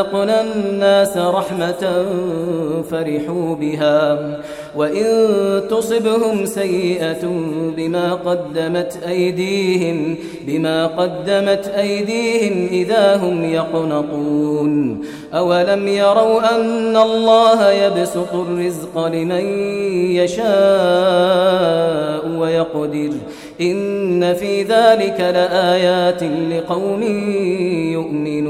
أذقنا النَّاسَ رَحْمَةً فَرِحُوا بِهَا. وَإِن تُصِبْهُمْ سَيِّئَةٌ بِمَا قَدَّمَتْ أَيْدِيهِمْ بِمَا قَدَّمَتْ أَيْدِيهِمْ إِذَا هُمْ يَقْنَطُونَ. أَوَلَمْ يَرَوْا أَنَّ اللَّهَ يَبْسُطُ الرِّزْقَ لِمَن يَشَاءُ وَيَقْدِرُ. إِنَّ فِي ذَلِكَ لَآيَاتٍ لِقَوْمٍ يُؤْمِنُونَ.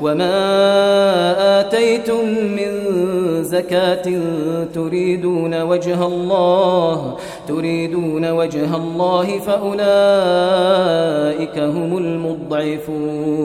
وما آتيتم من زكاة تريدون وجه الله تريدون وجه الله فأولئك هم المضعفون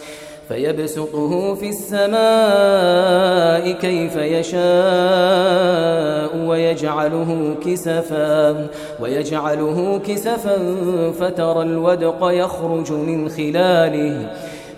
فيبسطه في السماء كيف يشاء ويجعله كسفا ويجعله كسفا فترى الودق يخرج من خلاله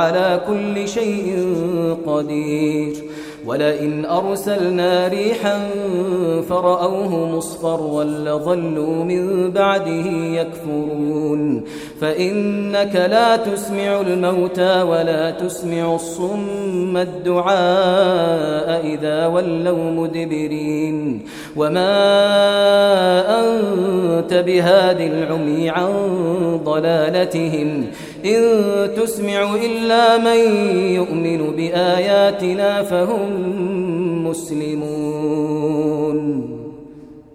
على كل شيء قدير. ولئن أرسلنا ريحا فرأوه مصفرا لظلوا من بعده يكفرون فإنك لا تسمع الموتى ولا تسمع الصم الدعاء إذا ولوا مدبرين وما أنت بهاد العمي عن ضلالتهم إن تسمع إلا من يؤمن بآياتنا فهم مسلمون